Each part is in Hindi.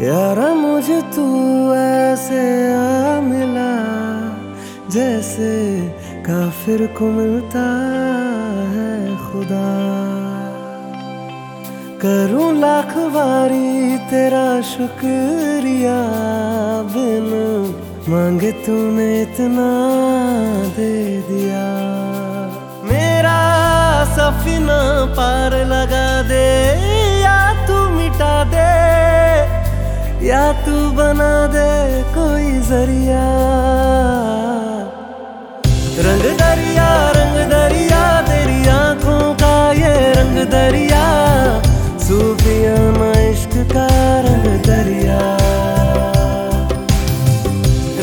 यारा मुझे तू ऐसे आ मिला, जैसे काफिर को मिलता है खुदा। करूँ लाख बारी तेरा शुक्रिया, बिन मांगे तूने इतना दे दिया। मेरा सफीना पार लगा या तू बना दे कोई ज़रिया। रंग दरिया रंग दरिया, तेरी आँखों का ये रंग दरिया। सूफिया मश्क का रंग दरिया।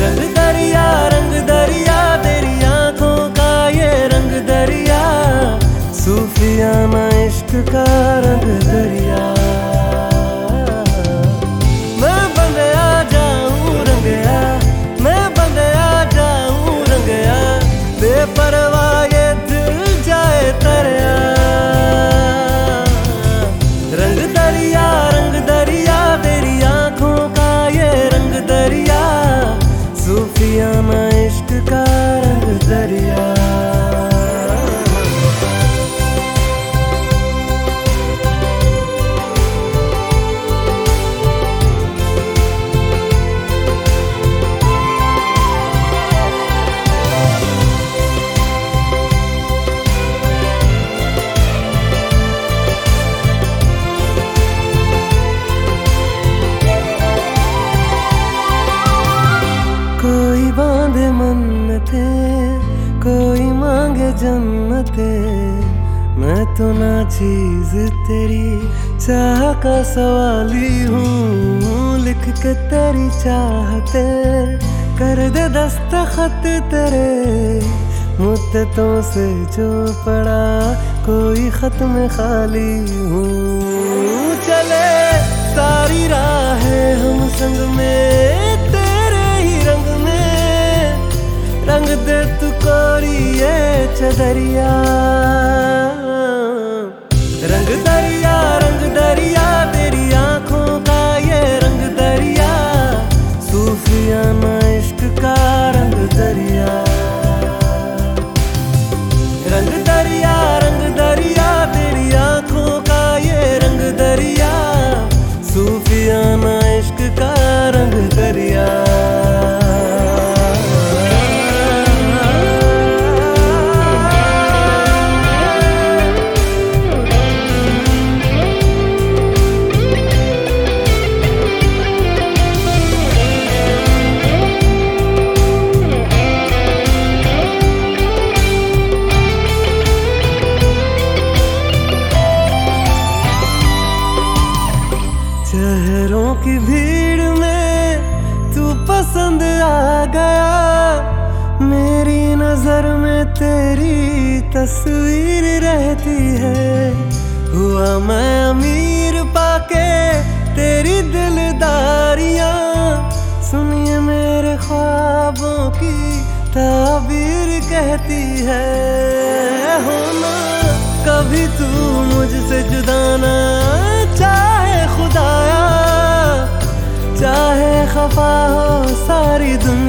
रंग दरिया रंग दरिया, तेरी आँखों का ये रंग दरिया। सूफियाना इश्क का मन्नते कोई मांगे जन्नते। मैं तो ना चीज़ तेरी, चाह का सवाली हूँ। लिख के तेरी चाहते, कर दे दस्तखत तेरे। मुद्दतों से जो पड़ा, कोई खत में खाली हूँ। चले, सारी राहें हम संग में चदरिया चेहरों की भीड़ में तू पसंद आ गया। मेरी नज़र में तेरी तस्वीर रहती है। हुआ मैं अमीर पाके तेरी दिलदारियाँ। सुनिए मेरे ख्वाबों की ताबीर कहती है। हो सारी दुनिया